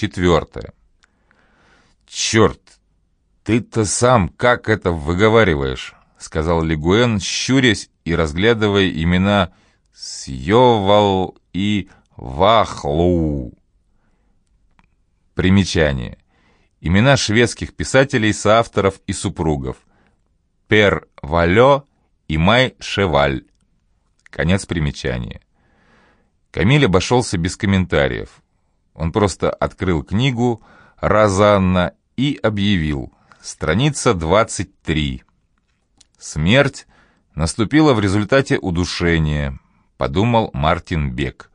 Четвертое. «Черт, ты-то сам как это выговариваешь?» — сказал Лигуэн, щурясь и разглядывая имена Сьевал и Вахлу. Примечание. Имена шведских писателей-соавторов и супругов. Пер Валё и Май Шеваль. Конец примечания. Камиль обошелся без комментариев. Он просто открыл книгу «Розанна» и объявил. Страница 23. Смерть наступила в результате удушения, подумал Мартин Бек.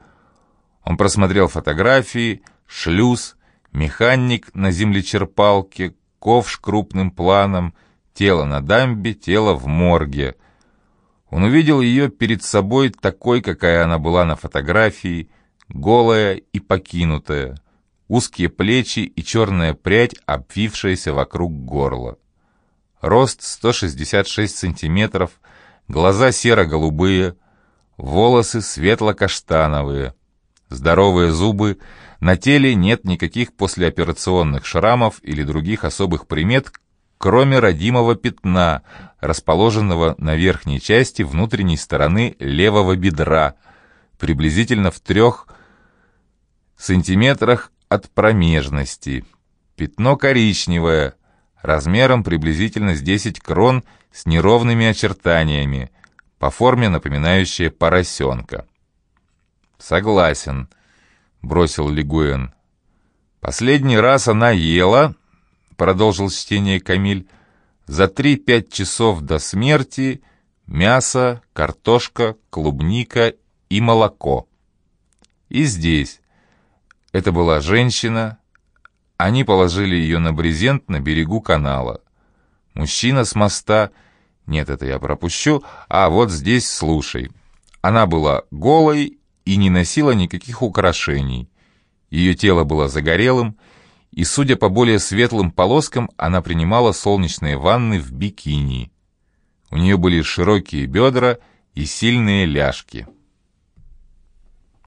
Он просмотрел фотографии, шлюз, механик на землечерпалке, ковш крупным планом, тело на дамбе, тело в морге. Он увидел ее перед собой такой, какая она была на фотографии, голая и покинутая, узкие плечи и черная прядь, обвившаяся вокруг горла. Рост 166 сантиметров, глаза серо-голубые, волосы светло-каштановые, здоровые зубы, на теле нет никаких послеоперационных шрамов или других особых примет, кроме родимого пятна, расположенного на верхней части внутренней стороны левого бедра, приблизительно в трех сантиметрах от промежности. Пятно коричневое, размером приблизительно с 10 крон с неровными очертаниями, по форме напоминающее поросенка. «Согласен», — бросил Лигуэн. «Последний раз она ела», — продолжил чтение Камиль, «за три-пять часов до смерти мясо, картошка, клубника и молоко. И здесь. Это была женщина. Они положили ее на брезент на берегу канала. Мужчина с моста... Нет, это я пропущу. А вот здесь слушай. Она была голой и не носила никаких украшений. Ее тело было загорелым, и, судя по более светлым полоскам, она принимала солнечные ванны в бикини. У нее были широкие бедра и сильные ляжки.